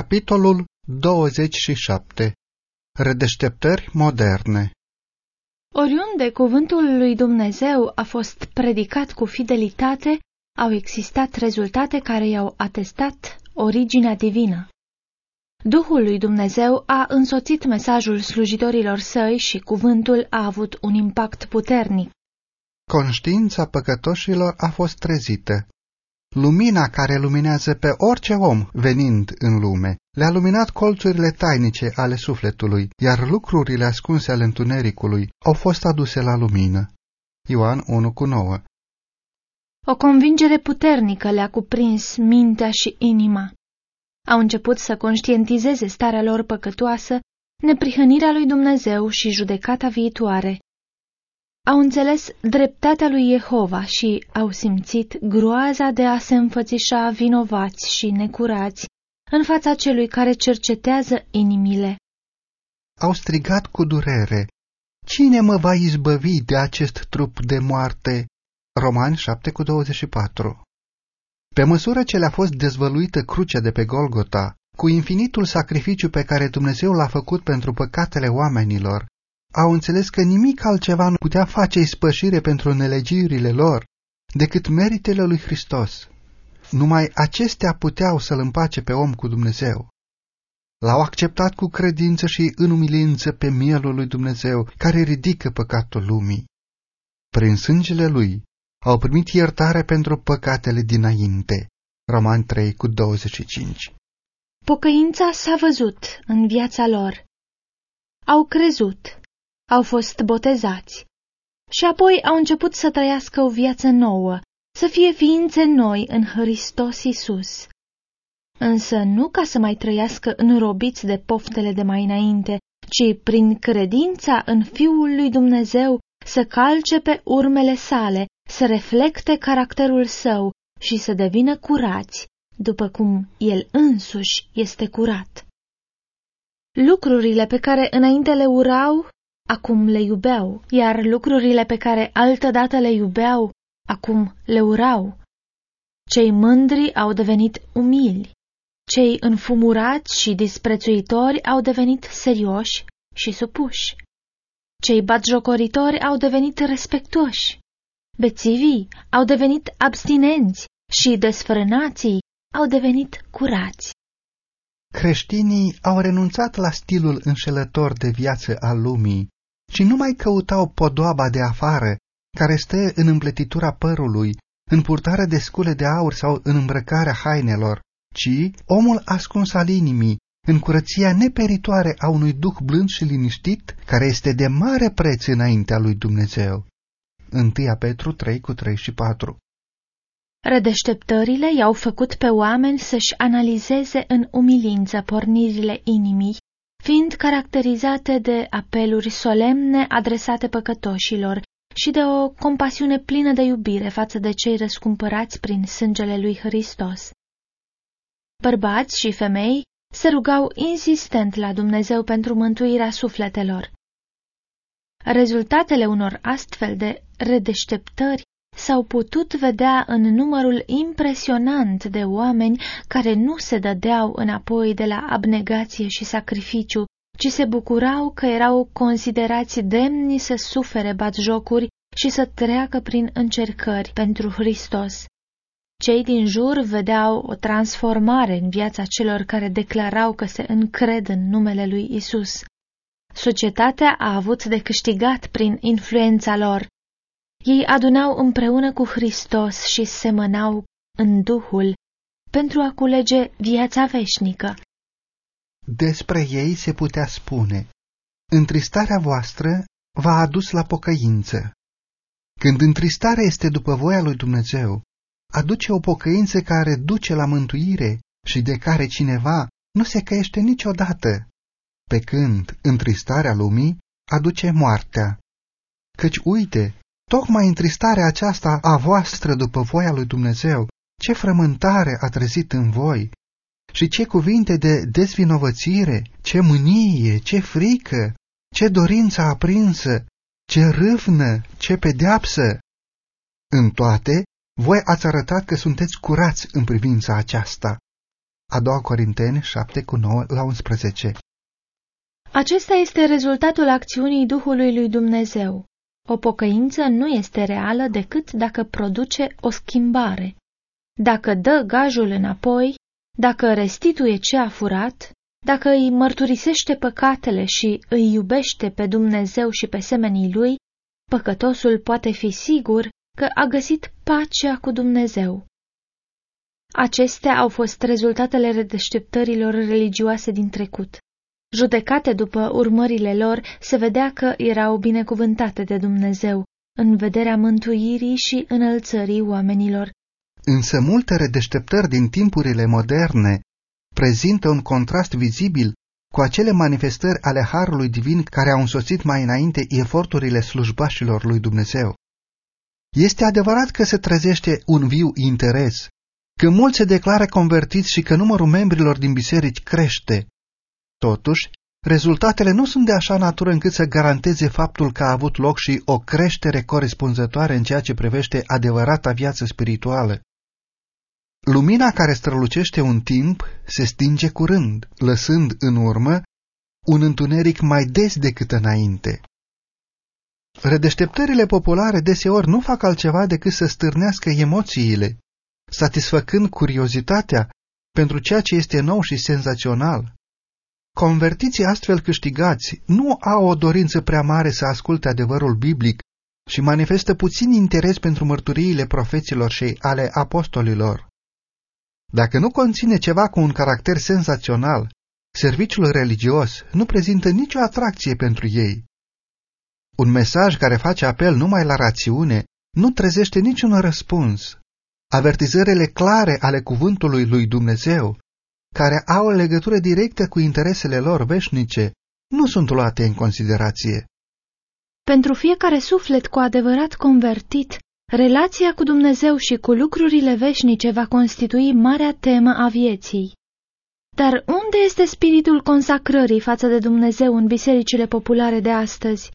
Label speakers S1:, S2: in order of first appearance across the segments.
S1: Capitolul 27 Redeșteptări moderne
S2: Oriunde cuvântul lui Dumnezeu a fost predicat cu fidelitate, au existat rezultate care i-au atestat originea divină. Duhul lui Dumnezeu a însoțit mesajul slujitorilor săi și cuvântul a avut un impact puternic.
S1: Conștiința păcătoșilor a fost trezită lumina care luminează pe orice om venind în lume. Le-a luminat colțurile tainice ale sufletului, iar lucrurile ascunse ale întunericului au fost aduse la lumină. Ioan 1 cu 9
S2: O convingere puternică le-a cuprins mintea și inima. Au început să conștientizeze starea lor păcătoasă, neprihănirea lui Dumnezeu și judecata viitoare au înțeles dreptatea lui Jehova și au simțit groaza de a se înfățișa vinovați și necurați în fața celui care cercetează inimile.
S1: Au strigat cu durere, Cine mă va izbăvi de acest trup de moarte? Romani 7 cu 24 Pe măsură ce le-a fost dezvăluită crucea de pe Golgota, cu infinitul sacrificiu pe care Dumnezeu l-a făcut pentru păcatele oamenilor, au înțeles că nimic altceva nu putea face ispășire pentru nelegiurile lor decât meritele lui Hristos. Numai acestea puteau să-l împace pe om cu Dumnezeu. L-au acceptat cu credință și în umilință pe mielul lui Dumnezeu, care ridică păcatul lumii. Prin sângele lui au primit iertare pentru păcatele dinainte. Roman 3 cu 25
S2: Pocăința s-a văzut în viața lor. Au crezut au fost botezați și apoi au început să trăiască o viață nouă, să fie ființe noi în Hristos Isus. Însă nu ca să mai trăiască înrobiți de poftele de mai înainte, ci prin credința în Fiul lui Dumnezeu să calce pe urmele sale, să reflecte caracterul său și să devină curați, după cum el însuși este curat. Lucrurile pe care înainte le urau acum le iubeau, iar lucrurile pe care altădată le iubeau, acum le urau. Cei mândri au devenit umili, cei înfumurați și disprețuitori au devenit serioși și supuși. Cei batjocoritori au devenit respectuoși, bețivii au devenit abstinenți și desfrânații au devenit curați.
S1: Creștinii au renunțat la stilul înșelător de viață al lumii și nu mai căutau podoaba de afară, care stă în împletitura părului, în purtarea de scule de aur sau în îmbrăcarea hainelor, ci omul ascuns al inimii, în curăția neperitoare a unui duh blând și liniștit, care este de mare preț înaintea lui Dumnezeu. 1 Petru 3 cu 3 și 4
S2: Rădeșteptările i-au făcut pe oameni să-și analizeze în umilință pornirile inimii fiind caracterizate de apeluri solemne adresate păcătoșilor și de o compasiune plină de iubire față de cei răscumpărați prin sângele lui Hristos. Bărbați și femei se rugau insistent la Dumnezeu pentru mântuirea sufletelor. Rezultatele unor astfel de redeșteptări s-au putut vedea în numărul impresionant de oameni care nu se dădeau înapoi de la abnegație și sacrificiu, ci se bucurau că erau considerați demni să sufere batjocuri și să treacă prin încercări pentru Hristos. Cei din jur vedeau o transformare în viața celor care declarau că se încred în numele lui Isus. Societatea a avut de câștigat prin influența lor, ei adunau împreună cu Hristos și semănau în Duhul pentru a culege viața veșnică.
S1: Despre ei se putea spune, întristarea voastră v-a adus la pocăință. Când întristarea este după voia lui Dumnezeu, aduce o pocăință care duce la mântuire și de care cineva nu se căiește niciodată, pe când întristarea lumii aduce moartea. Căci uite, Tocmai întristarea aceasta a voastră după voia lui Dumnezeu, ce frământare a trezit în voi și ce cuvinte de dezvinovățire, ce mânie, ce frică, ce dorință aprinsă, ce râvnă, ce pedeapsă. În toate, voi ați arătat că sunteți curați în privința aceasta. A doua Corinteni 7 cu 9 la 11
S2: Acesta este rezultatul acțiunii Duhului lui Dumnezeu. O pocăință nu este reală decât dacă produce o schimbare. Dacă dă gajul înapoi, dacă restituie ce a furat, dacă îi mărturisește păcatele și îi iubește pe Dumnezeu și pe semenii lui, păcătosul poate fi sigur că a găsit pacea cu Dumnezeu. Acestea au fost rezultatele redeșteptărilor religioase din trecut. Judecate după urmările lor, se vedea că erau binecuvântate de Dumnezeu, în vederea mântuirii și înălțării oamenilor.
S1: Însă multe redeșteptări din timpurile moderne prezintă un contrast vizibil cu acele manifestări ale Harului Divin care au însoțit mai înainte eforturile slujbașilor lui Dumnezeu. Este adevărat că se trezește un viu interes, că mulți se declară convertiți și că numărul membrilor din biserici crește. Totuși, rezultatele nu sunt de așa natură încât să garanteze faptul că a avut loc și o creștere corespunzătoare în ceea ce privește adevărata viață spirituală. Lumina care strălucește un timp se stinge curând, lăsând în urmă un întuneric mai des decât înainte. Redeșteptările populare deseori nu fac altceva decât să stârnească emoțiile, satisfăcând curiozitatea pentru ceea ce este nou și senzațional. Convertiții astfel câștigați nu au o dorință prea mare să asculte adevărul biblic și manifestă puțin interes pentru mărturiile profeților și ale apostolilor. Dacă nu conține ceva cu un caracter senzațional, serviciul religios nu prezintă nicio atracție pentru ei. Un mesaj care face apel numai la rațiune nu trezește niciun răspuns. Avertizările clare ale cuvântului lui Dumnezeu, care au o legătură directă cu interesele lor veșnice, nu sunt luate în considerație.
S2: Pentru fiecare suflet cu adevărat convertit, relația cu Dumnezeu și cu lucrurile veșnice va constitui marea temă a vieții. Dar unde este spiritul consacrării față de Dumnezeu în bisericile populare de astăzi?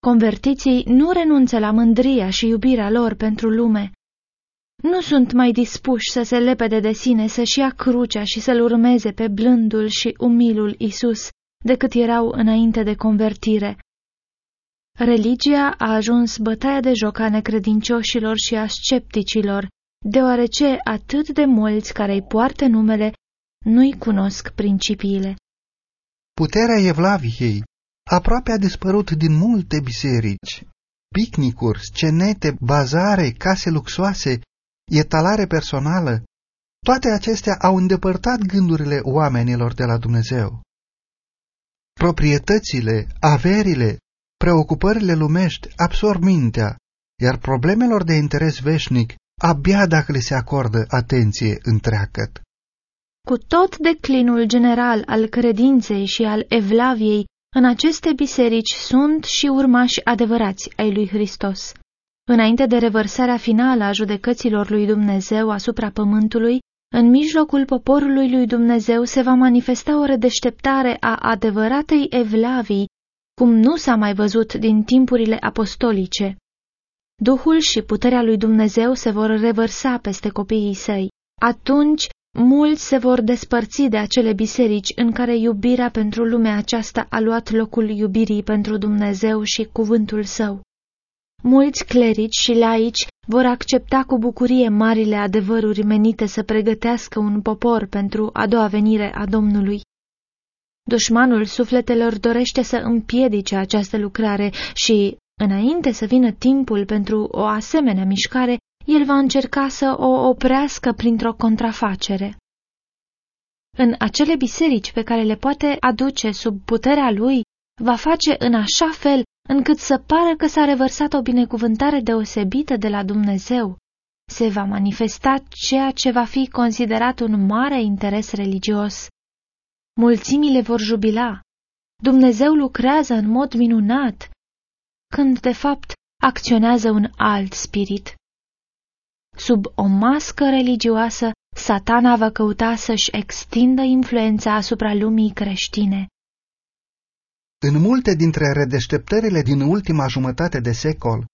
S2: Convertiții nu renunță la mândria și iubirea lor pentru lume. Nu sunt mai dispuși să se lepede de sine, să-și ia crucea și să-L urmeze pe blândul și umilul Isus, decât erau înainte de convertire. Religia a ajuns bătaia de joc a necredincioșilor și a scepticilor, deoarece atât de mulți care îi poartă numele nu-i cunosc principiile.
S1: Puterea Evlaviei aproape a dispărut din multe biserici. Picnicuri, scenete, bazare, case luxoase, etalare personală, toate acestea au îndepărtat gândurile oamenilor de la Dumnezeu. Proprietățile, averile, preocupările lumești absorb mintea, iar problemelor de interes veșnic abia dacă le se acordă atenție întreagăt.
S2: Cu tot declinul general al credinței și al evlaviei, în aceste biserici sunt și urmași adevărați ai lui Hristos. Înainte de revărsarea finală a judecăților lui Dumnezeu asupra pământului, în mijlocul poporului lui Dumnezeu se va manifesta o redeșteptare a adevăratei evlavii, cum nu s-a mai văzut din timpurile apostolice. Duhul și puterea lui Dumnezeu se vor revărsa peste copiii săi. Atunci mulți se vor despărți de acele biserici în care iubirea pentru lumea aceasta a luat locul iubirii pentru Dumnezeu și cuvântul său. Mulți clerici și laici vor accepta cu bucurie marile adevăruri menite să pregătească un popor pentru a doua venire a Domnului. Dușmanul sufletelor dorește să împiedice această lucrare și, înainte să vină timpul pentru o asemenea mișcare, el va încerca să o oprească printr-o contrafacere. În acele biserici pe care le poate aduce sub puterea lui, va face în așa fel încât să pară că s-a revărsat o binecuvântare deosebită de la Dumnezeu. Se va manifesta ceea ce va fi considerat un mare interes religios. Mulțimile vor jubila. Dumnezeu lucrează în mod minunat, când de fapt acționează un alt spirit. Sub o mască religioasă, satana va căuta să-și extindă influența asupra lumii creștine.
S1: În multe dintre redeșteptările din ultima jumătate de secol,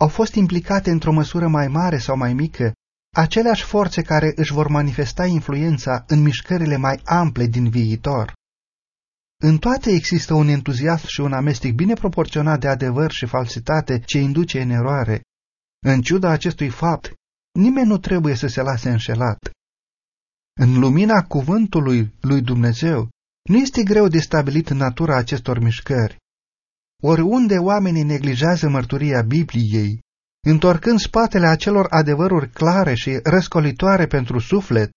S1: au fost implicate într-o măsură mai mare sau mai mică aceleași forțe care își vor manifesta influența în mișcările mai ample din viitor. În toate există un entuziasm și un amestec bine proporționat de adevăr și falsitate ce induce în eroare. În ciuda acestui fapt, nimeni nu trebuie să se lase înșelat. În lumina cuvântului lui Dumnezeu, nu este greu de stabilit natura acestor mișcări. Oriunde oamenii neglijează mărturia Bibliei, întorcând spatele acelor adevăruri clare și răscolitoare pentru suflet,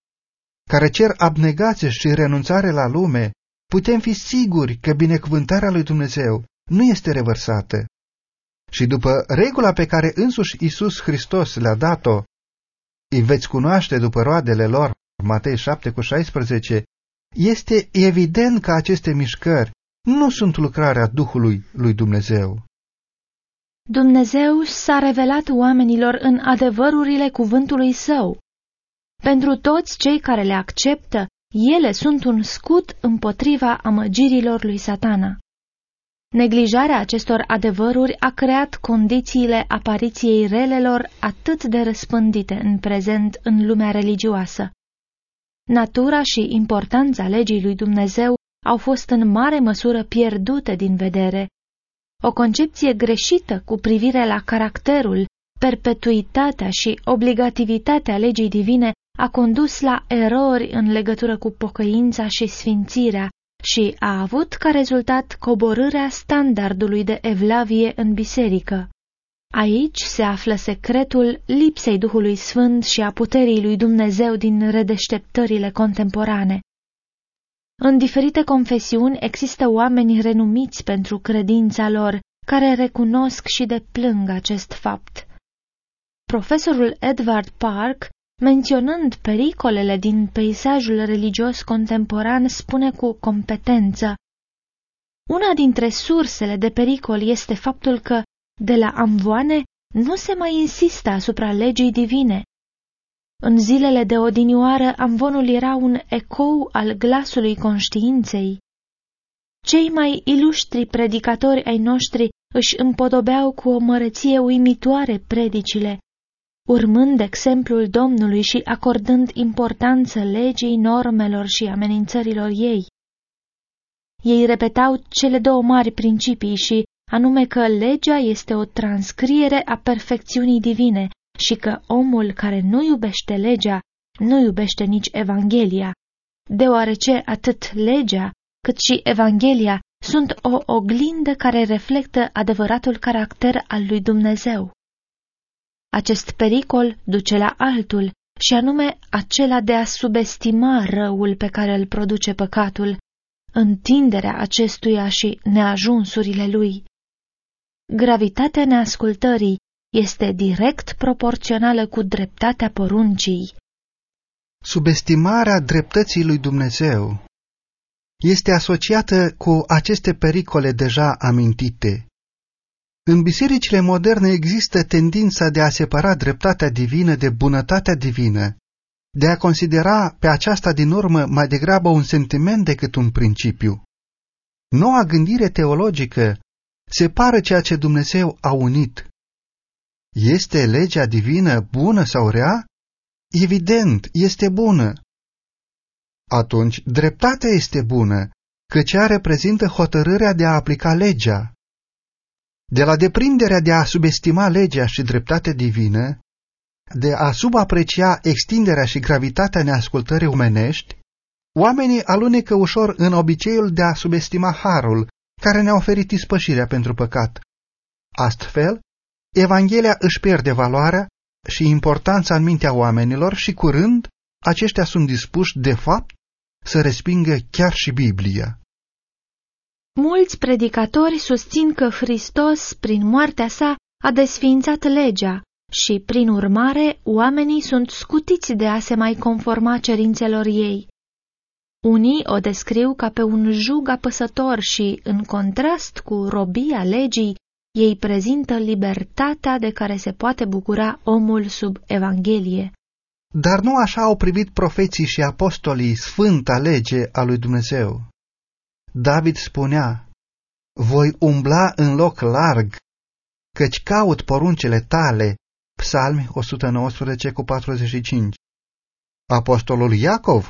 S1: care cer abnegație și renunțare la lume, putem fi siguri că binecuvântarea lui Dumnezeu nu este revărsată. Și după regula pe care însuși Isus Hristos le-a dat-o, îi veți cunoaște după roadele lor, Matei 7 cu 16, este evident că aceste mișcări nu sunt lucrarea Duhului lui Dumnezeu.
S2: Dumnezeu s-a revelat oamenilor în adevărurile cuvântului său. Pentru toți cei care le acceptă, ele sunt un scut împotriva amăgirilor lui satana. Neglijarea acestor adevăruri a creat condițiile apariției relelor atât de răspândite în prezent în lumea religioasă. Natura și importanța legii lui Dumnezeu au fost în mare măsură pierdute din vedere. O concepție greșită cu privire la caracterul, perpetuitatea și obligativitatea legii divine a condus la erori în legătură cu pocăința și sfințirea și a avut ca rezultat coborârea standardului de evlavie în biserică. Aici se află secretul lipsei Duhului Sfânt și a puterii lui Dumnezeu din redeșteptările contemporane. În diferite confesiuni există oameni renumiți pentru credința lor, care recunosc și deplâng acest fapt. Profesorul Edward Park, menționând pericolele din peisajul religios contemporan, spune cu competență Una dintre sursele de pericol este faptul că, de la amvoane, nu se mai insistă asupra legii divine, în zilele de odinioară, amvonul era un ecou al glasului conștiinței. Cei mai iluștri predicatori ai noștri își împodobeau cu o mărăție uimitoare predicile, urmând exemplul Domnului și acordând importanță legii, normelor și amenințărilor ei. Ei repetau cele două mari principii și anume că legea este o transcriere a perfecțiunii divine și că omul care nu iubește legea nu iubește nici Evanghelia, deoarece atât legea cât și Evanghelia sunt o oglindă care reflectă adevăratul caracter al lui Dumnezeu. Acest pericol duce la altul, și anume acela de a subestima răul pe care îl produce păcatul, întinderea acestuia și neajunsurile lui. Gravitatea neascultării este direct proporțională cu dreptatea poruncii.
S1: Subestimarea dreptății lui Dumnezeu este asociată cu aceste pericole deja amintite. În bisericile moderne există tendința de a separa dreptatea divină de bunătatea divină, de a considera pe aceasta din urmă mai degrabă un sentiment decât un principiu. Noua gândire teologică separă ceea ce Dumnezeu a unit este legea divină bună sau rea? Evident, este bună. Atunci, dreptatea este bună, căci ea reprezintă hotărârea de a aplica legea. De la deprinderea de a subestima legea și dreptatea divină, de a subaprecia extinderea și gravitatea neascultării omenești, oamenii alunecă ușor în obiceiul de a subestima harul care ne-a oferit ispășirea pentru păcat. Astfel, Evanghelia își pierde valoarea și importanța în mintea oamenilor și curând aceștia sunt dispuși, de fapt, să respingă chiar și Biblia.
S2: Mulți predicatori susțin că Hristos, prin moartea sa, a desființat legea și, prin urmare, oamenii sunt scutiți de a se mai conforma cerințelor ei. Unii o descriu ca pe un jug apăsător și, în contrast cu robia legii, ei prezintă libertatea de care se poate bucura omul sub Evanghelie.
S1: Dar nu așa au privit profeții și apostolii sfânta lege a lui Dumnezeu. David spunea, Voi umbla în loc larg, căci caut poruncele tale, Psalmi 119 cu 45. Apostolul Iacov,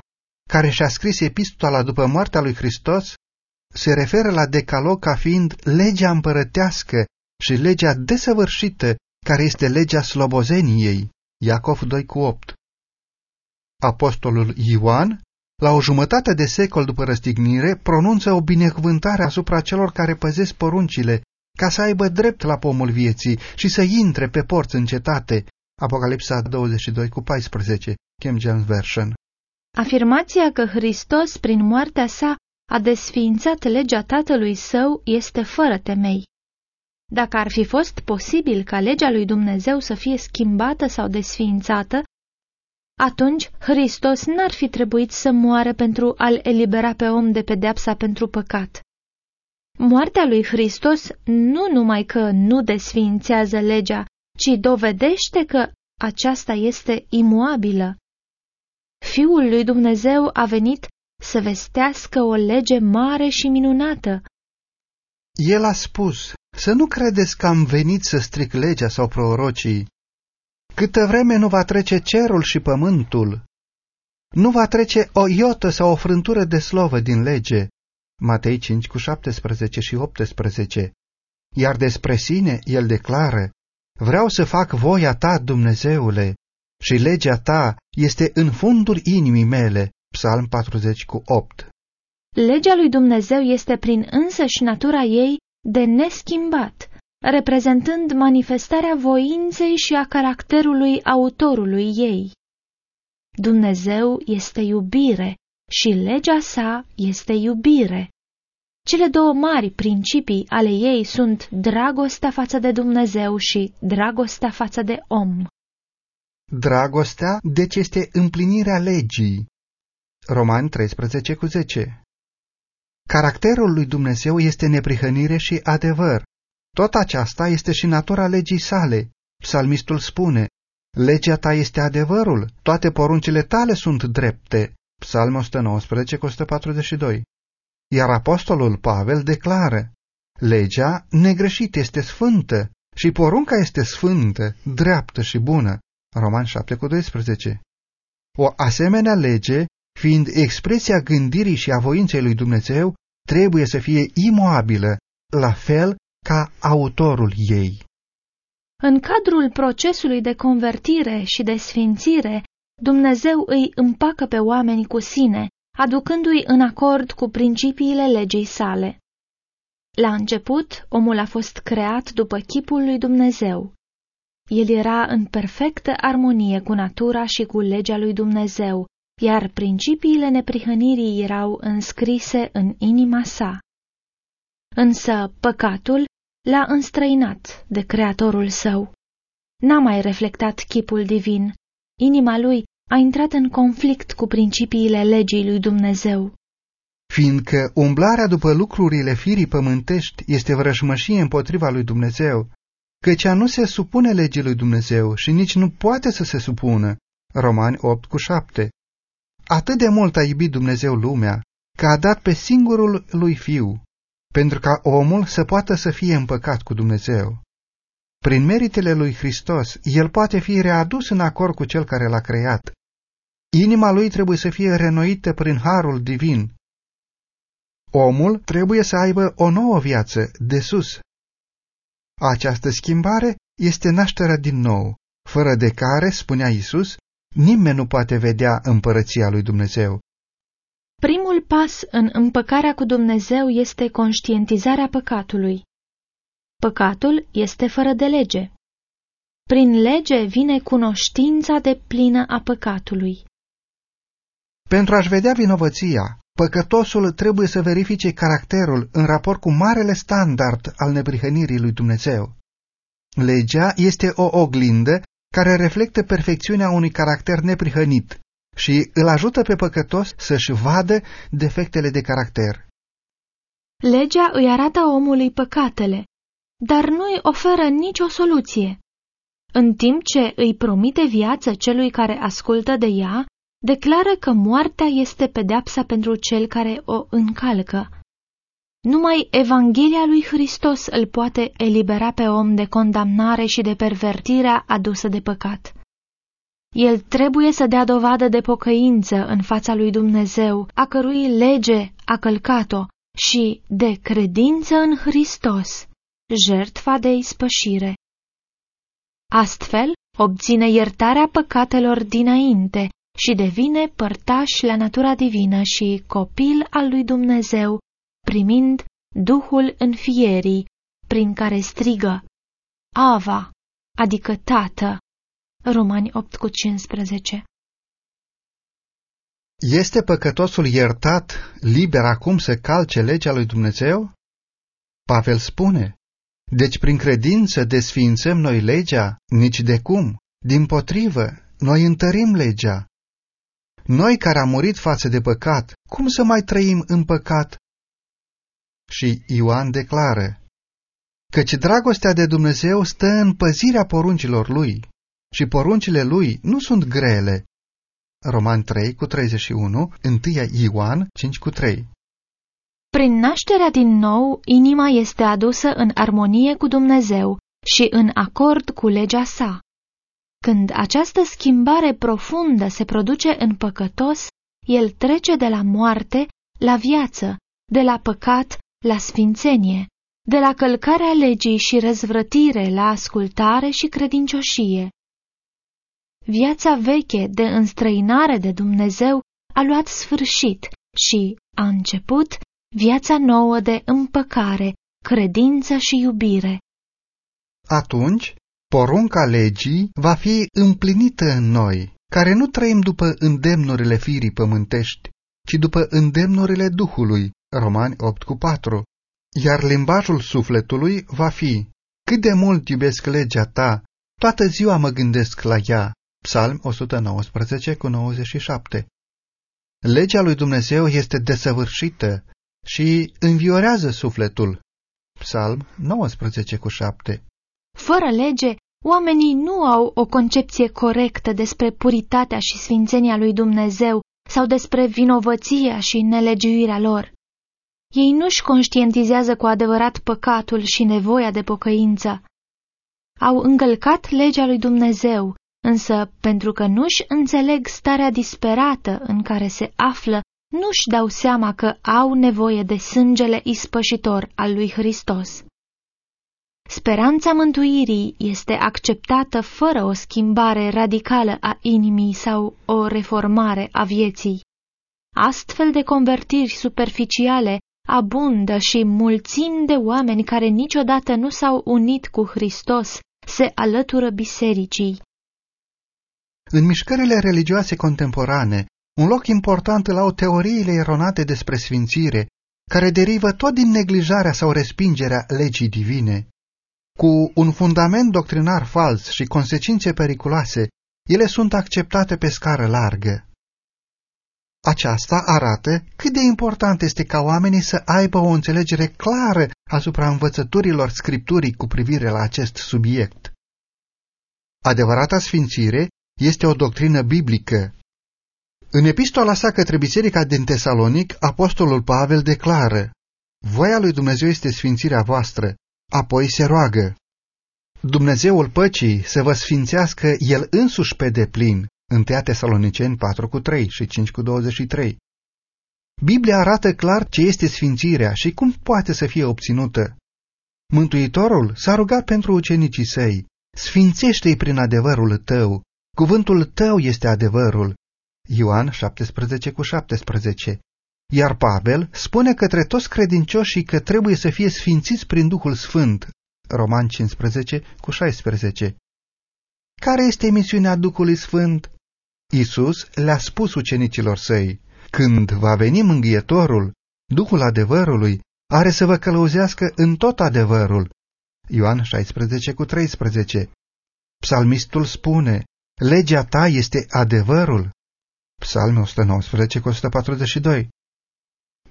S1: care și-a scris epistola după moartea lui Hristos, se referă la decalog ca fiind legea împărătească și legea desăvârșită, care este legea slobozeniei, Iacov 2 cu 8. Apostolul Ioan, la o jumătate de secol după răstignire, pronunță o binecuvântare asupra celor care păzesc poruncile, ca să aibă drept la pomul vieții și să intre pe porți în cetate. Apocalipsa 22 cu 14, King James Version.
S2: Afirmația că Hristos, prin moartea sa, a desființat legea tatălui său este fără temei. Dacă ar fi fost posibil ca legea lui Dumnezeu să fie schimbată sau desființată, atunci Hristos n-ar fi trebuit să moară pentru a-l elibera pe om de pedeapsa pentru păcat. Moartea lui Hristos nu numai că nu desființează legea, ci dovedește că aceasta este imuabilă. Fiul lui Dumnezeu a venit să vestească o lege mare și minunată.
S1: El a spus, să nu credeți că am venit să stric legea sau prorocii. Câtă vreme nu va trece cerul și pământul, nu va trece o iotă sau o frântură de slovă din lege. Matei 5 cu 17 și 18. Iar despre sine el declară, Vreau să fac voia ta, Dumnezeule, și legea ta este în fundul inimii mele. Psalm 40 cu 8.
S2: Legea lui Dumnezeu este prin însăși natura ei de neschimbat, reprezentând manifestarea voinței și a caracterului autorului ei. Dumnezeu este iubire și legea sa este iubire. Cele două mari principii ale ei sunt dragostea față de Dumnezeu și dragostea față de om.
S1: Dragostea, deci, este împlinirea legii. Roman 13 cu 10 Caracterul lui Dumnezeu este neprihănire și adevăr. Tot aceasta este și natura legii sale. Psalmistul spune, Legea ta este adevărul, toate poruncile tale sunt drepte. Psalm 119 cu 142 Iar apostolul Pavel declară, Legea negreșit este sfântă și porunca este sfântă, dreaptă și bună. Roman 7 cu 12 O asemenea lege fiind expresia gândirii și a voinței lui Dumnezeu, trebuie să fie imoabilă, la fel ca autorul ei.
S2: În cadrul procesului de convertire și de sfințire, Dumnezeu îi împacă pe oameni cu sine, aducându-i în acord cu principiile legii sale. La început, omul a fost creat după chipul lui Dumnezeu. El era în perfectă armonie cu natura și cu legea lui Dumnezeu, iar principiile neprihănirii erau înscrise în inima sa. Însă păcatul l-a înstrăinat de creatorul său. N-a mai reflectat chipul divin. Inima lui a intrat în conflict cu principiile legii lui Dumnezeu.
S1: Fiindcă umblarea după lucrurile firii pământești este vrăjmășie împotriva lui Dumnezeu, căci nu se supune legii lui Dumnezeu și nici nu poate să se supună. Romani 8 cu 7 Atât de mult a iubit Dumnezeu lumea, că a dat pe singurul lui Fiu, pentru ca omul să poată să fie împăcat cu Dumnezeu. Prin meritele lui Hristos, el poate fi readus în acord cu cel care l-a creat. Inima lui trebuie să fie renoită prin harul divin. Omul trebuie să aibă o nouă viață de sus. Această schimbare este nașterea din nou, fără de care, spunea Isus, Nimeni nu poate vedea împărăția lui Dumnezeu.
S2: Primul pas în împăcarea cu Dumnezeu este conștientizarea păcatului. Păcatul este fără de lege. Prin lege vine cunoștința de plină a păcatului.
S1: Pentru a-și vedea vinovăția, păcătosul trebuie să verifice caracterul în raport cu marele standard al neprihănirii lui Dumnezeu. Legea este o oglindă care reflectă perfecțiunea unui caracter neprihănit și îl ajută pe păcătos să-și vadă defectele de caracter.
S2: Legea îi arată omului păcatele, dar nu îi oferă nicio soluție. În timp ce îi promite viață celui care ascultă de ea, declară că moartea este pedeapsa pentru cel care o încalcă. Numai Evanghelia lui Hristos îl poate elibera pe om de condamnare și de pervertirea adusă de păcat. El trebuie să dea dovadă de pocăință în fața lui Dumnezeu, a cărui lege a călcat-o, și de credință în Hristos, jertfa de ispășire. Astfel, obține iertarea păcatelor dinainte și devine părtaș la natura divină și copil al lui Dumnezeu, primind Duhul înfierii, prin care strigă, Ava, adică Tată. Romani 8 cu 15
S1: Este păcătosul iertat, liber acum să calce legea lui Dumnezeu? Pavel spune, deci prin credință desființăm noi legea? Nici de cum. Din potrivă, noi întărim legea. Noi care am murit față de păcat, cum să mai trăim în păcat? Și Ioan declară, căci dragostea de Dumnezeu stă în păzirea poruncilor lui și poruncile lui nu sunt grele. Roman 3 cu 31, 1 Ioan 5 cu 3
S2: Prin nașterea din nou, inima este adusă în armonie cu Dumnezeu și în acord cu legea sa. Când această schimbare profundă se produce în păcătos, el trece de la moarte la viață, de la păcat la sfințenie, de la călcarea legii și răzvrătire la ascultare și credincioșie. Viața veche de înstrăinare de Dumnezeu a luat sfârșit și a început viața nouă de împăcare, credință și iubire.
S1: Atunci, porunca legii va fi împlinită în noi, care nu trăim după îndemnurile firii pământești, ci după îndemnurile Duhului, Romani 8 cu 4, iar limbajul sufletului va fi, cât de mult iubesc legea ta, toată ziua mă gândesc la ea, Psalm 119 cu 97. Legea lui Dumnezeu este desăvârșită și înviorează sufletul, Psalm 19 cu 7.
S2: Fără lege, oamenii nu au o concepție corectă despre puritatea și sfințenia lui Dumnezeu sau despre vinovăția și nelegiuirea lor. Ei nu-și conștientizează cu adevărat păcatul și nevoia de pocăință. Au încălcat legea lui Dumnezeu, însă pentru că nu-și înțeleg starea disperată în care se află, nu-și dau seama că au nevoie de sângele ispășitor al lui Hristos. Speranța mântuirii este acceptată fără o schimbare radicală a inimii sau o reformare a vieții. Astfel de convertiri superficiale abundă și mulțimi de oameni care niciodată nu s-au unit cu Hristos se alătură bisericii.
S1: În mișcările religioase contemporane, un loc important îl au teoriile eronate despre sfințire, care derivă tot din neglijarea sau respingerea legii divine. Cu un fundament doctrinar fals și consecințe periculoase, ele sunt acceptate pe scară largă. Aceasta arată cât de important este ca oamenii să aibă o înțelegere clară asupra învățăturilor scripturii cu privire la acest subiect. Adevărata sfințire este o doctrină biblică. În epistola sa către biserica din Tesalonic, apostolul Pavel declară, Voia lui Dumnezeu este sfințirea voastră, apoi se roagă. Dumnezeul păcii să vă sfințească El însuși pe deplin, 1 Tesaloniceni 4 cu 3 și 5 cu 23. Biblia arată clar ce este sfințirea și cum poate să fie obținută. Mântuitorul s-a rugat pentru ucenicii săi, sfințește-i prin adevărul tău, cuvântul tău este adevărul. Ioan 17 cu 17. Iar Pavel spune către toți credincioșii că trebuie să fie sfințiți prin Duhul Sfânt. Roman 15 cu 16. Care este misiunea Duhului Sfânt? Isus le-a spus ucenicilor săi, când va veni mângâietorul, Duhul adevărului, are să vă călăuzească în tot adevărul. Ioan 16 cu 13 Psalmistul spune, legea ta este adevărul. Psalm 119 cu 142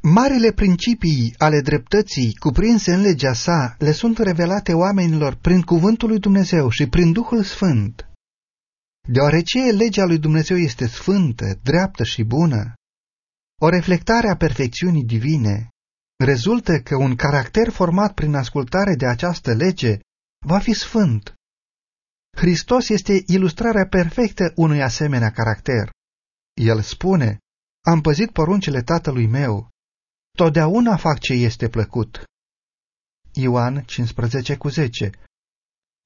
S1: Marile principii ale dreptății cuprinse în legea sa le sunt revelate oamenilor prin cuvântul lui Dumnezeu și prin Duhul Sfânt. Deoarece legea lui Dumnezeu este sfântă, dreaptă și bună, o reflectare a perfecțiunii divine, rezultă că un caracter format prin ascultare de această lege va fi sfânt. Hristos este ilustrarea perfectă unui asemenea caracter. El spune, am păzit poruncile tatălui meu, totdeauna fac ce este plăcut. Ioan 15 cu 10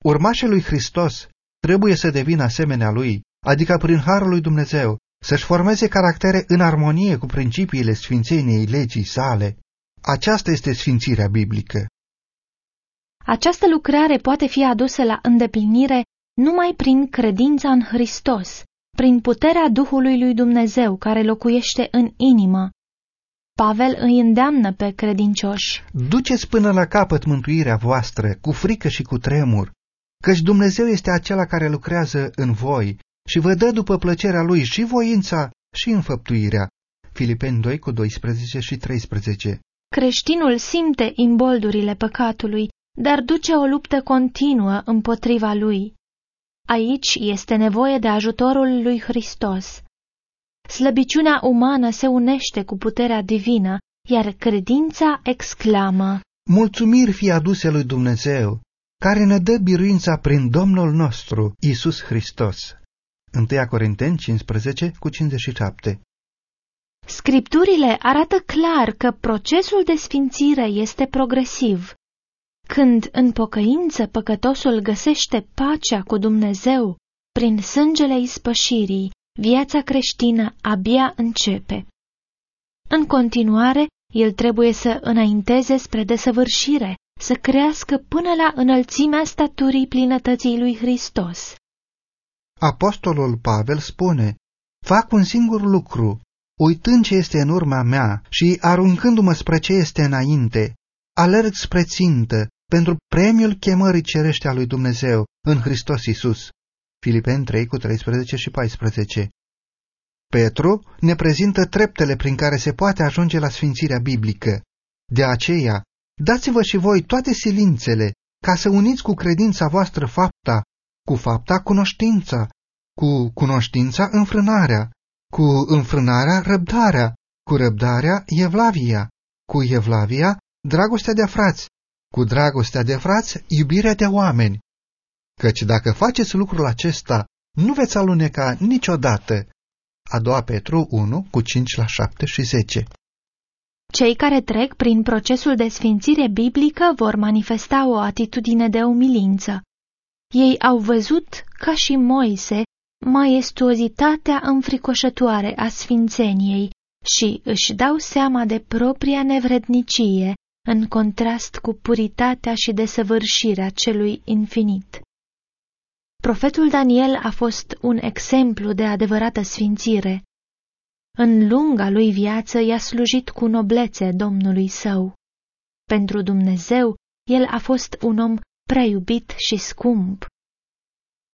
S1: Urmașii lui Hristos trebuie să devină asemenea lui, adică prin harul lui Dumnezeu, să-și formeze caractere în armonie cu principiile sfințeniei legii sale. Aceasta este sfințirea biblică.
S2: Această lucrare poate fi adusă la îndeplinire numai prin credința în Hristos, prin puterea Duhului lui Dumnezeu care locuiește în inimă. Pavel îi îndeamnă pe credincioși.
S1: Duceți până la capăt mântuirea voastră, cu frică și cu tremur, căci Dumnezeu este acela care lucrează în voi și vă dă după plăcerea lui și voința și înfăptuirea. Filipeni 2 cu 12 și 13
S2: Creștinul simte imboldurile păcatului, dar duce o luptă continuă împotriva lui. Aici este nevoie de ajutorul lui Hristos. Slăbiciunea umană se unește cu puterea divină, iar credința exclamă.
S1: Mulțumiri fi aduse lui Dumnezeu, care ne dă biruința prin Domnul nostru, Isus Hristos. 1 Corinteni 15 cu 57
S2: Scripturile arată clar că procesul de sfințire este progresiv. Când în pocăință păcătosul găsește pacea cu Dumnezeu, prin sângele ispășirii, viața creștină abia începe. În continuare, el trebuie să înainteze spre desăvârșire, să crească până la înălțimea staturii plinătății lui Hristos.
S1: Apostolul Pavel spune, fac un singur lucru, uitând ce este în urma mea și aruncându-mă spre ce este înainte, alerg spre țintă pentru premiul chemării cerește a lui Dumnezeu în Hristos Isus. Filipeni 3 cu 13 și 14 Petru ne prezintă treptele prin care se poate ajunge la sfințirea biblică. De aceea, dați-vă și voi toate silințele ca să uniți cu credința voastră fapta, cu fapta cunoștința, cu cunoștința înfrânarea, cu înfrânarea răbdarea, cu răbdarea evlavia, cu evlavia dragostea de frați, cu dragostea de frați iubirea de oameni. Căci dacă faceți lucrul acesta, nu veți aluneca niciodată. A doua Petru 1 cu 5 la 7 și 10
S2: Cei care trec prin procesul de sfințire biblică vor manifesta o atitudine de umilință. Ei au văzut, ca și Moise, maestuozitatea înfricoșătoare a sfințeniei și își dau seama de propria nevrednicie în contrast cu puritatea și desăvârșirea celui infinit. Profetul Daniel a fost un exemplu de adevărată sfințire. În lunga lui viață i-a slujit cu noblețe Domnului său. Pentru Dumnezeu, el a fost un om prea iubit și scump.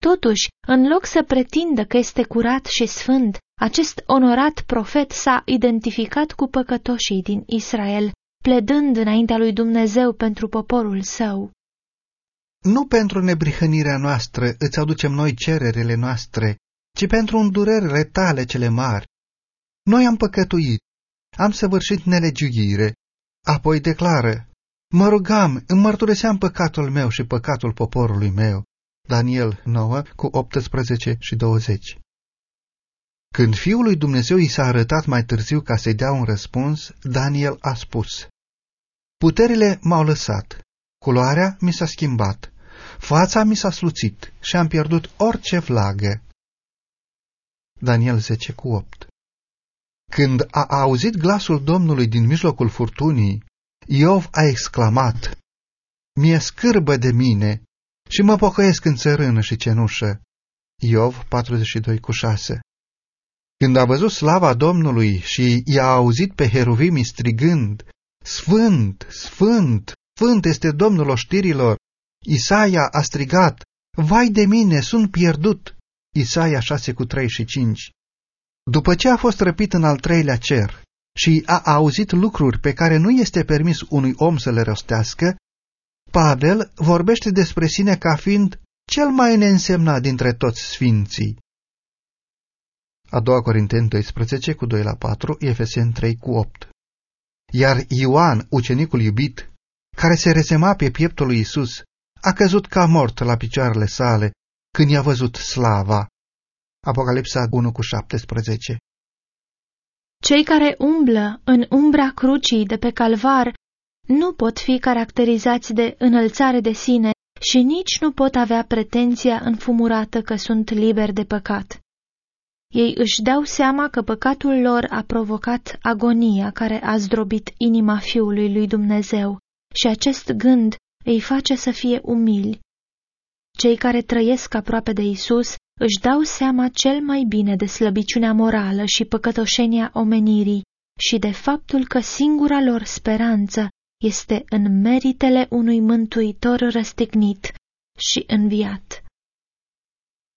S2: Totuși, în loc să pretindă că este curat și sfânt, acest onorat profet s-a identificat cu păcătoșii din Israel, pledând înaintea lui Dumnezeu pentru poporul său.
S1: Nu pentru nebrihănirea noastră îți aducem noi cererele noastre, ci pentru îndurările tale cele mari. Noi am păcătuit, am săvârșit nelegiuire, apoi declară, mă rugam, îmi mărturiseam păcatul meu și păcatul poporului meu. Daniel 9 cu 18 și 20 Când Fiul lui Dumnezeu i s-a arătat mai târziu ca să-i dea un răspuns, Daniel a spus, Puterile m-au lăsat, culoarea mi s-a schimbat, fața mi s-a sluțit și am pierdut orice vlagă. Daniel 10 cu 8 Când a auzit glasul Domnului din mijlocul furtunii, Iov a exclamat, Mie scârbă de mine și mă pocăiesc în țărână și cenușă. Iov 42 cu 6 Când a văzut slava Domnului și i-a auzit pe heruvimii strigând, Sfânt, sfânt, sfânt este Domnul oștirilor, Isaia a strigat, Vai de mine, sunt pierdut! Isaia 6 cu 3 și 5 După ce a fost răpit în al treilea cer și a auzit lucruri pe care nu este permis unui om să le rostească, Pavel vorbește despre sine ca fiind cel mai neînsemnat dintre toți sfinții. A doua Corinteni 12 cu 2 la 4, Efeseni 3 cu 8 iar Ioan, ucenicul iubit, care se resema pe pieptul lui Isus, a căzut ca mort la picioarele sale când i-a văzut slava. Apocalipsa 1 cu 17
S2: Cei care umblă în umbra crucii de pe calvar nu pot fi caracterizați de înălțare de sine și nici nu pot avea pretenția înfumurată că sunt liberi de păcat. Ei își dau seama că păcatul lor a provocat agonia care a zdrobit inima Fiului lui Dumnezeu și acest gând îi face să fie umili. Cei care trăiesc aproape de Isus își dau seama cel mai bine de slăbiciunea morală și păcătoșenia omenirii și de faptul că singura lor speranță este în meritele unui mântuitor răstignit și înviat.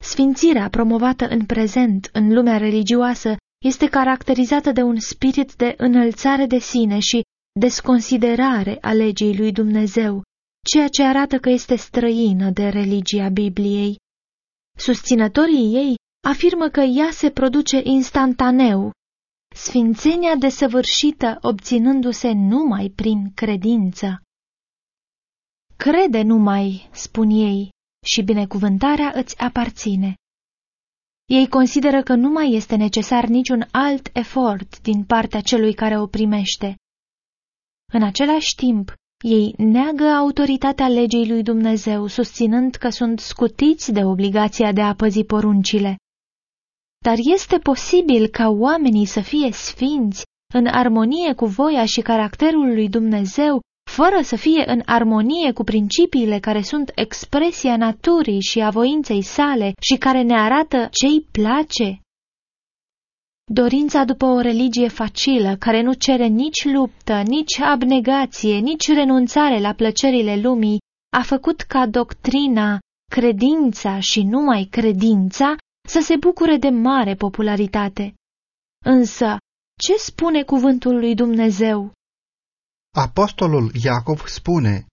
S2: Sfințirea promovată în prezent în lumea religioasă este caracterizată de un spirit de înălțare de sine și desconsiderare a legii lui Dumnezeu, ceea ce arată că este străină de religia Bibliei. Susținătorii ei afirmă că ea se produce instantaneu, sfințenia desăvârșită obținându-se numai prin credință. Crede numai, spun ei, și binecuvântarea îți aparține. Ei consideră că nu mai este necesar niciun alt efort din partea celui care o primește. În același timp, ei neagă autoritatea legii lui Dumnezeu, susținând că sunt scutiți de obligația de a păzi poruncile. Dar este posibil ca oamenii să fie sfinți, în armonie cu voia și caracterul lui Dumnezeu, fără să fie în armonie cu principiile care sunt expresia naturii și a voinței sale și care ne arată ce-i place. Dorința după o religie facilă, care nu cere nici luptă, nici abnegație, nici renunțare la plăcerile lumii, a făcut ca doctrina, credința și numai credința să se bucure de mare popularitate. Însă, ce spune cuvântul lui Dumnezeu?
S1: Apostolul Iacov spune,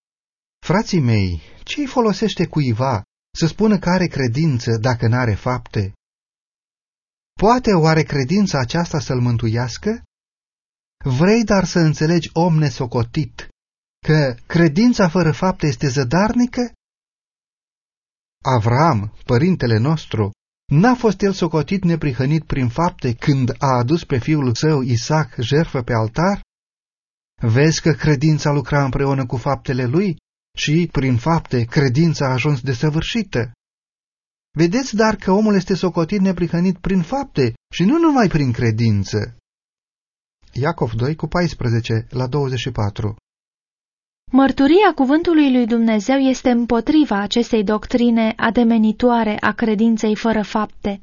S1: Frații mei, ce îi folosește cuiva să spună că are credință dacă n-are fapte? Poate oare credința aceasta să-l mântuiască? Vrei dar să înțelegi, om nesocotit, că credința fără fapte este zădarnică? Avram, părintele nostru, n-a fost el socotit neprihănit prin fapte când a adus pe fiul său Isaac jertfă pe altar? Vezi că credința lucra împreună cu faptele lui și, prin fapte, credința a ajuns desăvârșită. Vedeți dar că omul este socotit neprihănit prin fapte și nu numai prin credință. Iacov 2 cu 14 la 24
S2: Mărturia cuvântului lui Dumnezeu este împotriva acestei doctrine ademenitoare a credinței fără fapte.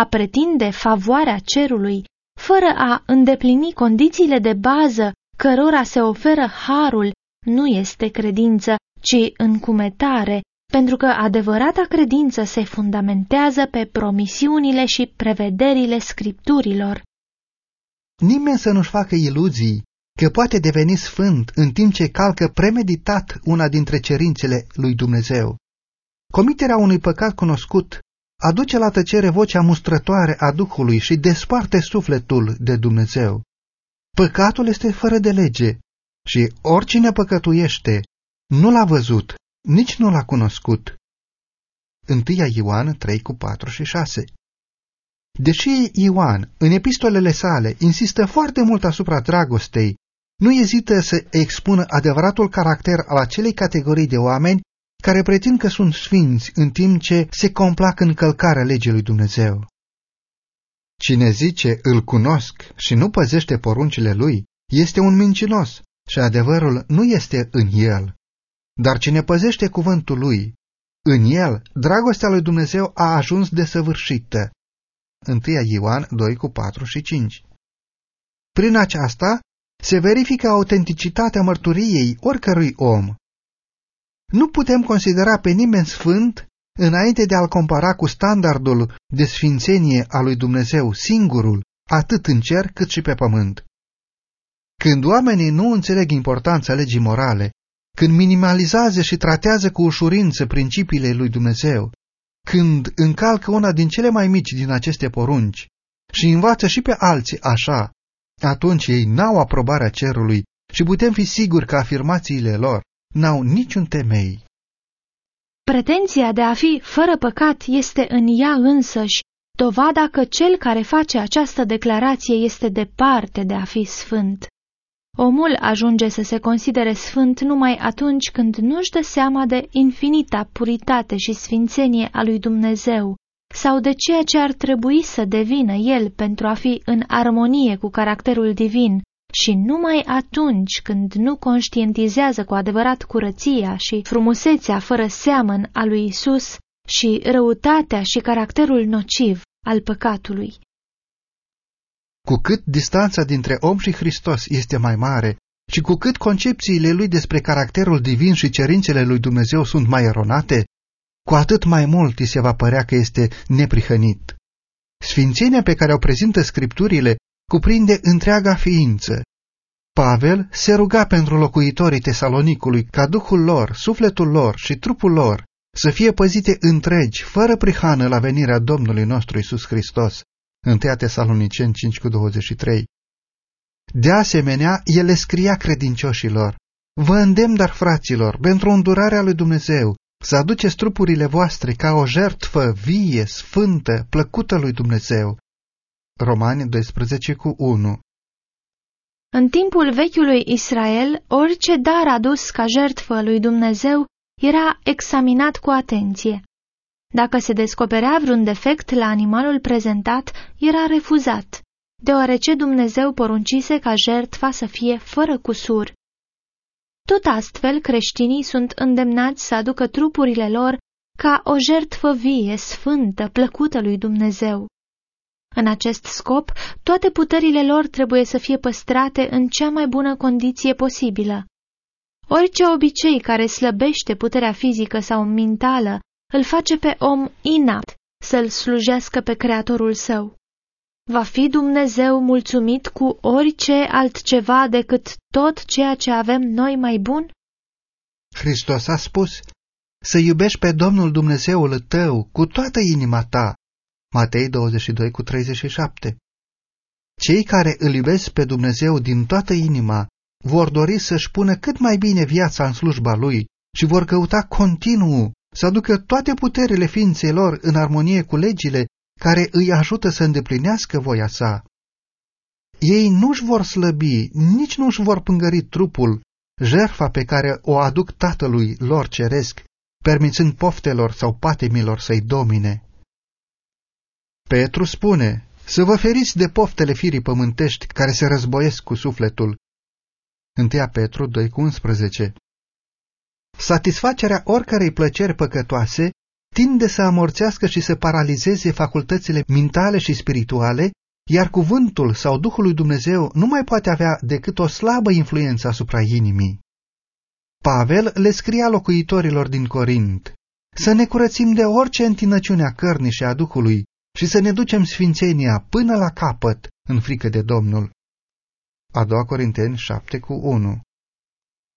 S2: A pretinde favoarea cerului, fără a îndeplini condițiile de bază cărora se oferă harul, nu este credință, ci încumetare, pentru că adevărata credință se fundamentează pe promisiunile și prevederile scripturilor.
S1: Nimeni să nu-și facă iluzii că poate deveni sfânt în timp ce calcă premeditat una dintre cerințele lui Dumnezeu. Comiterea unui păcat cunoscut aduce la tăcere vocea mustrătoare a Duhului și desparte sufletul de Dumnezeu. Păcatul este fără de lege și oricine păcătuiește nu l-a văzut, nici nu l-a cunoscut. 1 Ioan 3 cu 4 și 6 Deși Ioan, în epistolele sale, insistă foarte mult asupra dragostei, nu ezită să expună adevăratul caracter al acelei categorii de oameni care pretind că sunt sfinți în timp ce se complac în călcarea legii lui Dumnezeu. Cine zice îl cunosc și nu păzește poruncile lui, este un mincinos și adevărul nu este în el. Dar cine păzește cuvântul lui, în el, dragostea lui Dumnezeu a ajuns desăvârșită. 1 Ioan 2 cu 4 și 5 Prin aceasta se verifică autenticitatea mărturiei oricărui om. Nu putem considera pe nimeni sfânt înainte de a-l compara cu standardul de sfințenie a lui Dumnezeu singurul, atât în cer cât și pe pământ. Când oamenii nu înțeleg importanța legii morale, când minimalizează și tratează cu ușurință principiile lui Dumnezeu, când încalcă una din cele mai mici din aceste porunci și învață și pe alții așa, atunci ei n-au aprobarea cerului și putem fi siguri că afirmațiile lor n-au niciun temei.
S2: Pretenția de a fi fără păcat este în ea însăși dovada că cel care face această declarație este departe de a fi sfânt. Omul ajunge să se considere sfânt numai atunci când nu-și dă seama de infinita puritate și sfințenie a lui Dumnezeu sau de ceea ce ar trebui să devină el pentru a fi în armonie cu caracterul divin și numai atunci când nu conștientizează cu adevărat curăția și frumusețea fără seamăn a lui Isus și răutatea și caracterul nociv al păcatului.
S1: Cu cât distanța dintre om și Hristos este mai mare și cu cât concepțiile lui despre caracterul divin și cerințele lui Dumnezeu sunt mai eronate, cu atât mai mult îi se va părea că este neprihănit. Sfințenia pe care o prezintă scripturile cuprinde întreaga ființă. Pavel se ruga pentru locuitorii Tesalonicului ca duhul lor, sufletul lor și trupul lor să fie păzite întregi, fără prihană la venirea Domnului nostru Isus Hristos. 1 Tesaloniceni 5 cu 23. De asemenea, el le scria credincioșilor, Vă îndemn, dar fraților, pentru îndurarea lui Dumnezeu, să aduceți trupurile voastre ca o jertfă vie, sfântă, plăcută lui Dumnezeu. Romani 12 cu 1
S2: În timpul vechiului Israel, orice dar adus ca jertfă lui Dumnezeu era examinat cu atenție. Dacă se descoperea vreun defect la animalul prezentat, era refuzat, deoarece Dumnezeu poruncise ca jertfa să fie fără cusur. Tot astfel, creștinii sunt îndemnați să aducă trupurile lor ca o jertfă vie, sfântă, plăcută lui Dumnezeu. În acest scop, toate puterile lor trebuie să fie păstrate în cea mai bună condiție posibilă. Orice obicei care slăbește puterea fizică sau mentală îl face pe om inapt să-l slujească pe Creatorul său. Va fi Dumnezeu mulțumit cu orice altceva decât tot ceea ce avem noi mai bun?
S1: Hristos a spus, să iubești pe Domnul Dumnezeul tău cu toată inima ta. Matei 22 cu 37 Cei care îl iubesc pe Dumnezeu din toată inima vor dori să-și pună cât mai bine viața în slujba Lui și vor căuta continuu să aducă toate puterile ființei lor în armonie cu legile care îi ajută să îndeplinească voia sa. Ei nu-și vor slăbi, nici nu-și vor pângări trupul, jerfa pe care o aduc tatălui lor ceresc, permițând poftelor sau patemilor să-i domine. Petru spune, să vă feriți de poftele firii pământești care se războiesc cu sufletul. 1 Petru 2,11 Satisfacerea oricărei plăceri păcătoase tinde să amorțească și să paralizeze facultățile mentale și spirituale, iar cuvântul sau Duhul lui Dumnezeu nu mai poate avea decât o slabă influență asupra inimii. Pavel le scria locuitorilor din Corint, să ne curățim de orice întinăciune a cărnii și a Duhului și să ne ducem sfințenia până la capăt în frică de Domnul. A doua Corinteni 7 cu 1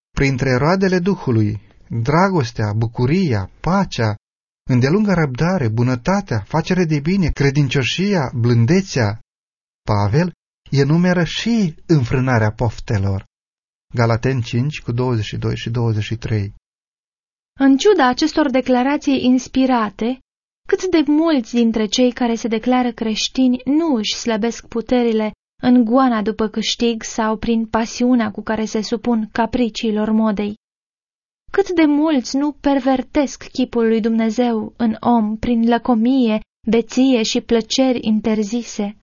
S1: Printre roadele Duhului, dragostea, bucuria, pacea, îndelungă răbdare, bunătatea, facere de bine, credincioșia, blândețea. Pavel enumeră și înfrânarea poftelor. Galaten 5 cu 22 și 23
S2: În ciuda acestor declarații inspirate, cât de mulți dintre cei care se declară creștini nu își slăbesc puterile în goana după câștig sau prin pasiunea cu care se supun capriciilor modei. Cât de mulți nu pervertesc chipul lui Dumnezeu în om prin lăcomie, beție și plăceri interzise.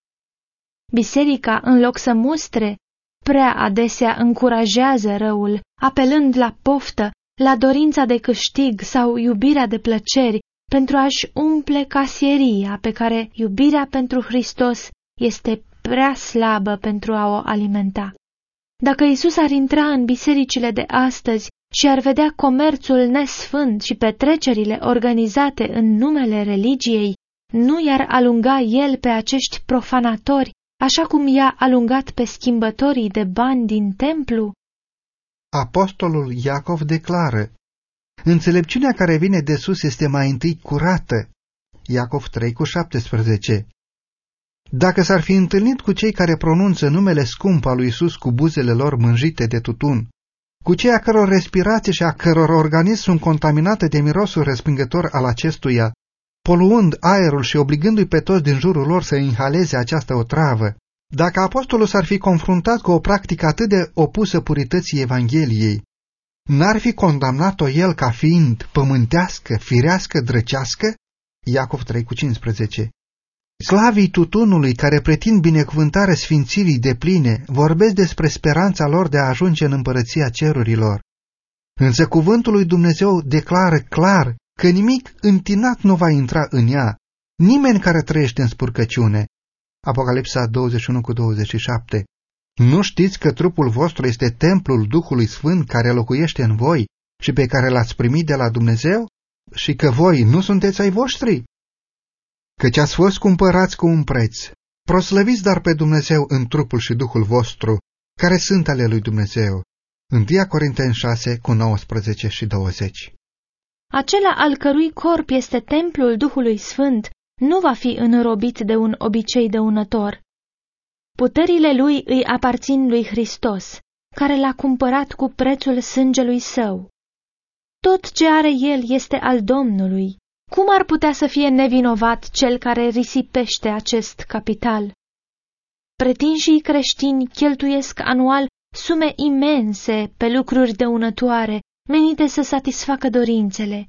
S2: Biserica, în loc să mustre, prea adesea încurajează răul, apelând la poftă, la dorința de câștig sau iubirea de plăceri, pentru a-și umple casieria pe care iubirea pentru Hristos este prea slabă pentru a o alimenta. Dacă Isus ar intra în bisericile de astăzi și ar vedea comerțul nesfânt și petrecerile organizate în numele religiei, nu i-ar alunga el pe acești profanatori, așa cum i-a alungat pe schimbătorii de bani din templu?
S1: Apostolul Iacov declară, Înțelepciunea care vine de sus este mai întâi curată. Iacov 3 cu 17 Dacă s-ar fi întâlnit cu cei care pronunță numele scump al lui Isus cu buzele lor mânjite de tutun, cu cei a căror respirație și a căror organism sunt contaminate de mirosul respingător al acestuia, poluând aerul și obligându-i pe toți din jurul lor să inhaleze această otravă, dacă apostolul s-ar fi confruntat cu o practică atât de opusă purității Evangheliei, n-ar fi condamnat-o el ca fiind pământească, firească, drăcească? Iacov 3 cu 15 Slavii tutunului care pretind binecuvântarea sfințirii de pline vorbesc despre speranța lor de a ajunge în împărăția cerurilor. Însă cuvântul lui Dumnezeu declară clar că nimic întinat nu va intra în ea, nimeni care trăiește în spurcăciune. Apocalipsa 21 cu 27 Nu știți că trupul vostru este templul Duhului Sfânt care locuiește în voi și pe care l-ați primit de la Dumnezeu? Și că voi nu sunteți ai voștri? Căci ați fost cumpărați cu un preț. Proslăviți dar pe Dumnezeu în trupul și Duhul vostru, care sunt ale lui Dumnezeu. 1 Corinteni 6 cu 19 și 20
S2: acela al cărui corp este templul Duhului Sfânt, nu va fi înrobit de un obicei dăunător. Puterile lui îi aparțin lui Hristos, care l-a cumpărat cu prețul sângelui său. Tot ce are el este al Domnului. Cum ar putea să fie nevinovat cel care risipește acest capital? Pretinșii creștini cheltuiesc anual sume imense pe lucruri dăunătoare menite să satisfacă dorințele.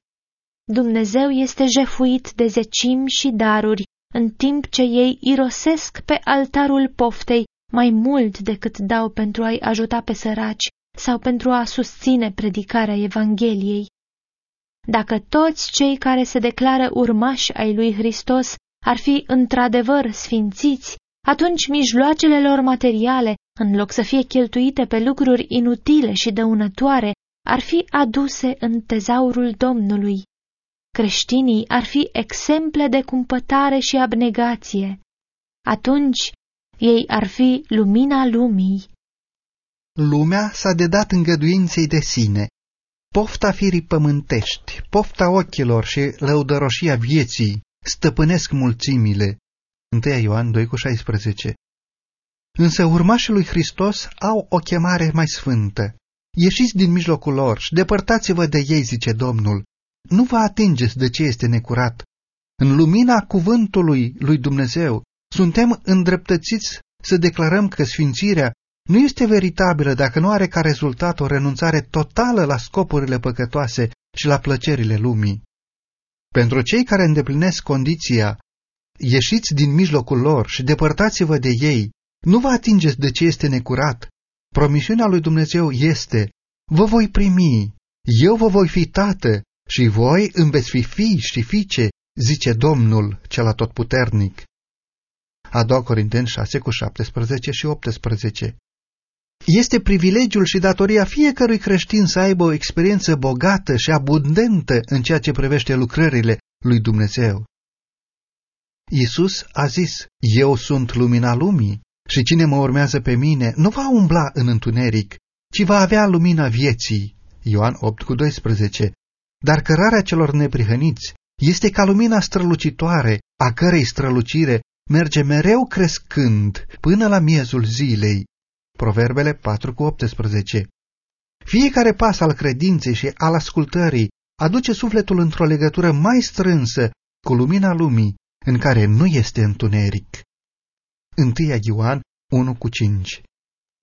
S2: Dumnezeu este jefuit de zecimi și daruri, în timp ce ei irosesc pe altarul poftei mai mult decât dau pentru a-i ajuta pe săraci sau pentru a susține predicarea Evangheliei. Dacă toți cei care se declară urmași ai lui Hristos ar fi într-adevăr sfințiți, atunci mijloacele lor materiale, în loc să fie cheltuite pe lucruri inutile și dăunătoare, ar fi aduse în tezaurul Domnului. Creștinii ar fi exemple de cumpătare și abnegație. Atunci ei ar fi lumina lumii.
S1: Lumea s-a dedat îngăduinței de sine. Pofta firii pământești, pofta ochilor și lăudăroșia vieții stăpânesc mulțimile. 1 Ioan 2,16 Însă urmașii lui Hristos au o chemare mai sfântă. Ieșiți din mijlocul lor și depărtați-vă de ei, zice Domnul. Nu vă atingeți de ce este necurat. În lumina cuvântului lui Dumnezeu suntem îndreptățiți să declarăm că sfințirea nu este veritabilă dacă nu are ca rezultat o renunțare totală la scopurile păcătoase și la plăcerile lumii. Pentru cei care îndeplinesc condiția, ieșiți din mijlocul lor și depărtați-vă de ei, nu vă atingeți de ce este necurat, Promisiunea lui Dumnezeu este, vă voi primi, eu vă voi fi tată și voi îmi veți fi fii și fiice, zice Domnul cel atotputernic. A doua Corinteni 6 cu 17 și 18 Este privilegiul și datoria fiecărui creștin să aibă o experiență bogată și abundentă în ceea ce privește lucrările lui Dumnezeu. Iisus a zis, Eu sunt lumina lumii. Și cine mă urmează pe mine nu va umbla în întuneric, ci va avea lumina vieții. Ioan 8 cu 12. Dar cărarea celor neprihăniți este ca lumina strălucitoare, a cărei strălucire merge mereu crescând până la miezul zilei. Proverbele 4 cu 18. Fiecare pas al credinței și al ascultării aduce sufletul într-o legătură mai strânsă cu lumina lumii, în care nu este întuneric. 1 Ioan 1 cu 5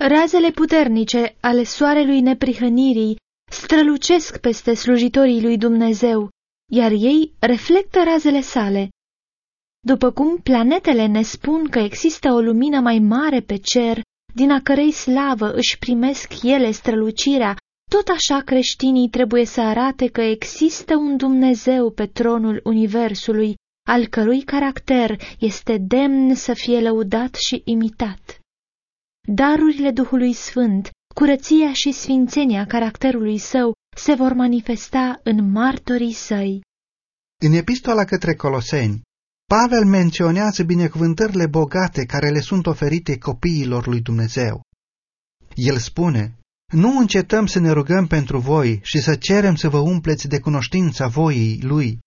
S2: Razele puternice ale soarelui neprihănirii strălucesc peste slujitorii lui Dumnezeu, iar ei reflectă razele sale. După cum planetele ne spun că există o lumină mai mare pe cer, din a cărei slavă își primesc ele strălucirea, tot așa creștinii trebuie să arate că există un Dumnezeu pe tronul Universului, al cărui caracter este demn să fie lăudat și imitat. Darurile Duhului Sfânt, curăția și sfințenia caracterului său se vor manifesta în martorii săi.
S1: În epistola către Coloseni, Pavel menționează binecuvântările bogate care le sunt oferite copiilor lui Dumnezeu. El spune, nu încetăm să ne rugăm pentru voi și să cerem să vă umpleți de cunoștința voii lui,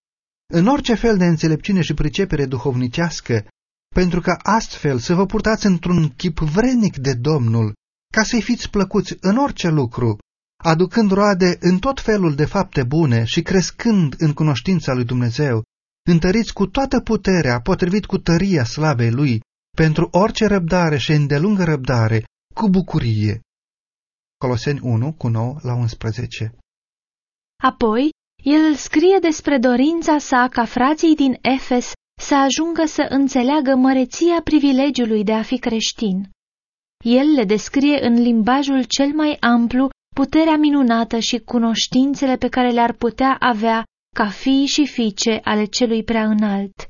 S1: în orice fel de înțelepciune și pricepere duhovnicească, pentru că astfel să vă purtați într-un chip vrednic de Domnul, ca să-i fiți plăcuți în orice lucru, aducând roade în tot felul de fapte bune și crescând în cunoștința lui Dumnezeu, întăriți cu toată puterea, potrivit cu tăria slavei Lui, pentru orice răbdare și îndelungă răbdare, cu bucurie. Coloseni 1, cu 9 la 11
S2: Apoi, el scrie despre dorința sa ca frații din Efes să ajungă să înțeleagă măreția privilegiului de a fi creștin. El le descrie în limbajul cel mai amplu puterea minunată și cunoștințele pe care le-ar putea avea ca fii și fiice ale celui prea înalt.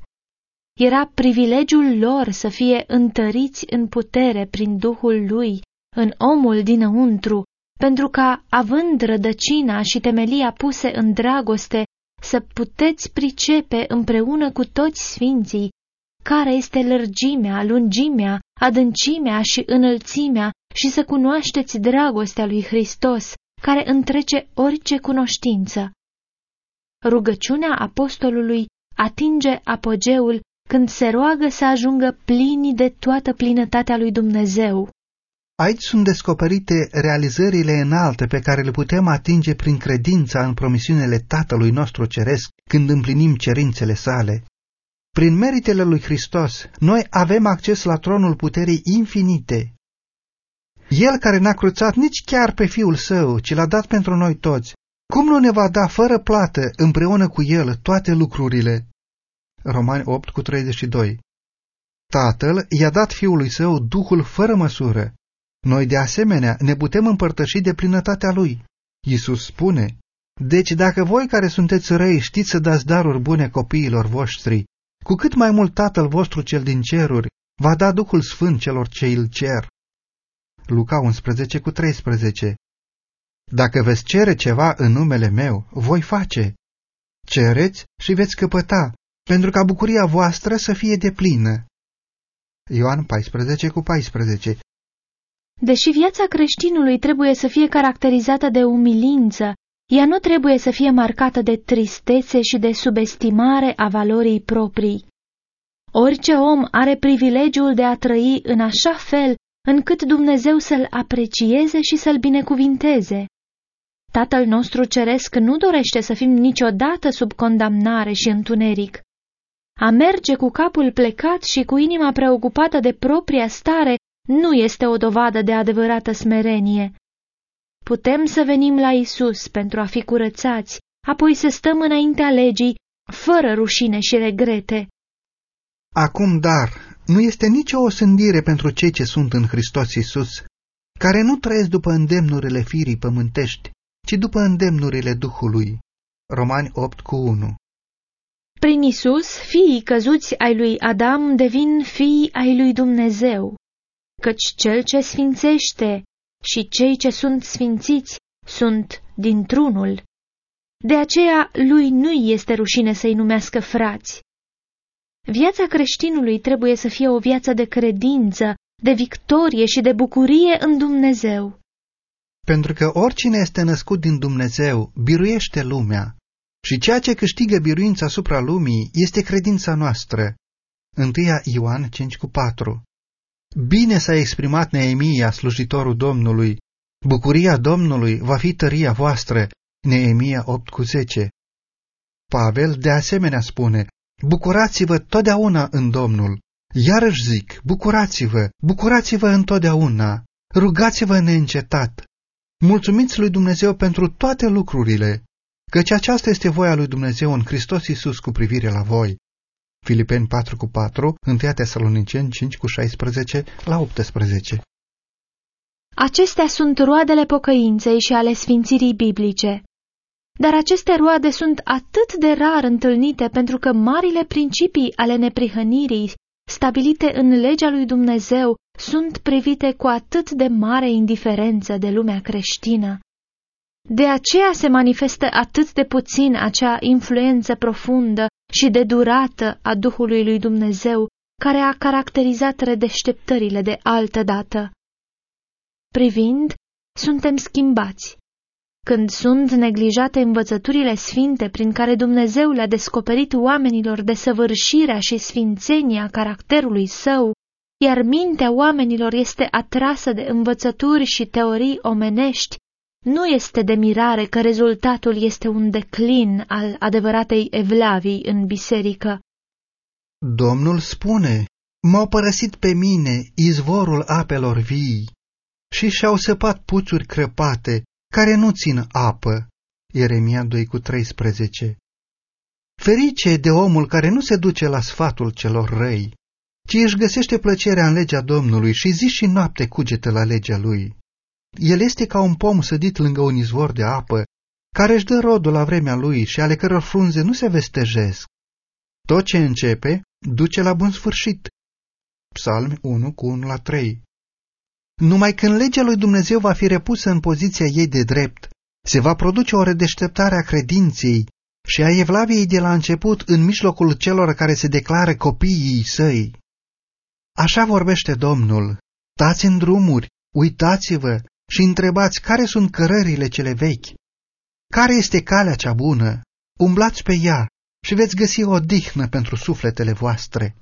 S2: Era privilegiul lor să fie întăriți în putere prin Duhul lui, în omul dinăuntru, pentru ca, având rădăcina și temelia puse în dragoste, să puteți pricepe împreună cu toți sfinții care este lărgimea, lungimea, adâncimea și înălțimea și să cunoașteți dragostea lui Hristos, care întrece orice cunoștință. Rugăciunea apostolului atinge apogeul când se roagă să ajungă plini de toată plinătatea lui Dumnezeu.
S1: Aici sunt descoperite realizările înalte pe care le putem atinge prin credința în promisiunile Tatălui nostru Ceresc când împlinim cerințele sale. Prin meritele lui Hristos, noi avem acces la tronul puterii infinite. El care n-a cruțat nici chiar pe Fiul Său, ci l-a dat pentru noi toți, cum nu ne va da fără plată împreună cu El toate lucrurile? Romani 8 cu 32 Tatăl i-a dat Fiului Său Duhul fără măsură. Noi de asemenea ne putem împărtăși de plinătatea Lui. Iisus spune, Deci dacă voi care sunteți răi știți să dați daruri bune copiilor voștri, cu cât mai mult Tatăl vostru cel din ceruri va da Duhul Sfânt celor ce îl cer. Luca 11 cu 13 Dacă veți cere ceva în numele meu, voi face. Cereți și veți căpăta, pentru ca bucuria voastră să fie deplină. Ioan 14 cu 14
S2: Deși viața creștinului trebuie să fie caracterizată de umilință, ea nu trebuie să fie marcată de tristețe și de subestimare a valorii proprii. Orice om are privilegiul de a trăi în așa fel încât Dumnezeu să-l aprecieze și să-l binecuvinteze. Tatăl nostru ceresc nu dorește să fim niciodată sub condamnare și întuneric. A merge cu capul plecat și cu inima preocupată de propria stare nu este o dovadă de adevărată smerenie. Putem să venim la Isus pentru a fi curățați, apoi să stăm înaintea legii, fără rușine și regrete.
S1: Acum, dar, nu este nicio osândire pentru cei ce sunt în Hristos Isus, care nu trăiesc după îndemnurile firii pământești, ci după îndemnurile Duhului. Romani 8 cu 1
S2: Prin Isus, fiii căzuți ai lui Adam devin fii ai lui Dumnezeu, căci cel ce sfințește și cei ce sunt sfințiți sunt dintr-unul. De aceea lui nu-i este rușine să-i numească frați. Viața creștinului trebuie să fie o viață de credință, de victorie și de bucurie în Dumnezeu.
S1: Pentru că oricine este născut din Dumnezeu biruiește lumea și ceea ce câștigă biruința asupra lumii este credința noastră. 1 Ioan 5 cu 4 Bine s-a exprimat Neemia, slujitorul Domnului. Bucuria Domnului va fi tăria voastră. Neemia 8 cu 10. Pavel de asemenea spune, Bucurați-vă totdeauna în Domnul. Iarăși zic, bucurați-vă, bucurați-vă întotdeauna, rugați-vă neîncetat. Mulțumiți lui Dumnezeu pentru toate lucrurile, căci aceasta este voia lui Dumnezeu în Hristos Iisus cu privire la voi. Filipeni 4 cu 4, 1 Tesaloniceni 5 cu 16 la 18.
S2: Acestea sunt roadele pocăinței și ale sfințirii biblice. Dar aceste roade sunt atât de rar întâlnite pentru că marile principii ale neprihănirii, stabilite în legea lui Dumnezeu, sunt privite cu atât de mare indiferență de lumea creștină. De aceea se manifestă atât de puțin acea influență profundă și de durată a Duhului lui Dumnezeu care a caracterizat redeșteptările de altă dată. Privind, suntem schimbați. Când sunt neglijate învățăturile sfinte prin care Dumnezeu le-a descoperit oamenilor desăvârșirea și sfințenia caracterului său, iar mintea oamenilor este atrasă de învățături și teorii omenești, nu este de mirare că rezultatul este un declin al adevăratei evlavii în biserică.
S1: Domnul spune, m-au părăsit pe mine izvorul apelor vii și și-au săpat puțuri crăpate care nu țin apă. Ieremia 2 cu 13 Ferice de omul care nu se duce la sfatul celor răi, ci își găsește plăcerea în legea Domnului și zi și noapte cugete la legea lui. El este ca un pom sădit lângă un izvor de apă, care își dă rodul la vremea lui și ale căror frunze nu se vestejesc. Tot ce începe, duce la bun sfârșit. Psalm 1 cu 1 la 3 Numai când legea lui Dumnezeu va fi repusă în poziția ei de drept, se va produce o redeșteptare a credinței și a evlaviei de la început în mijlocul celor care se declară copiii săi. Așa vorbește Domnul, stați în drumuri, uitați-vă și întrebați care sunt cărările cele vechi. Care este calea cea bună? Umblați pe ea și veți găsi o dihnă pentru sufletele voastre.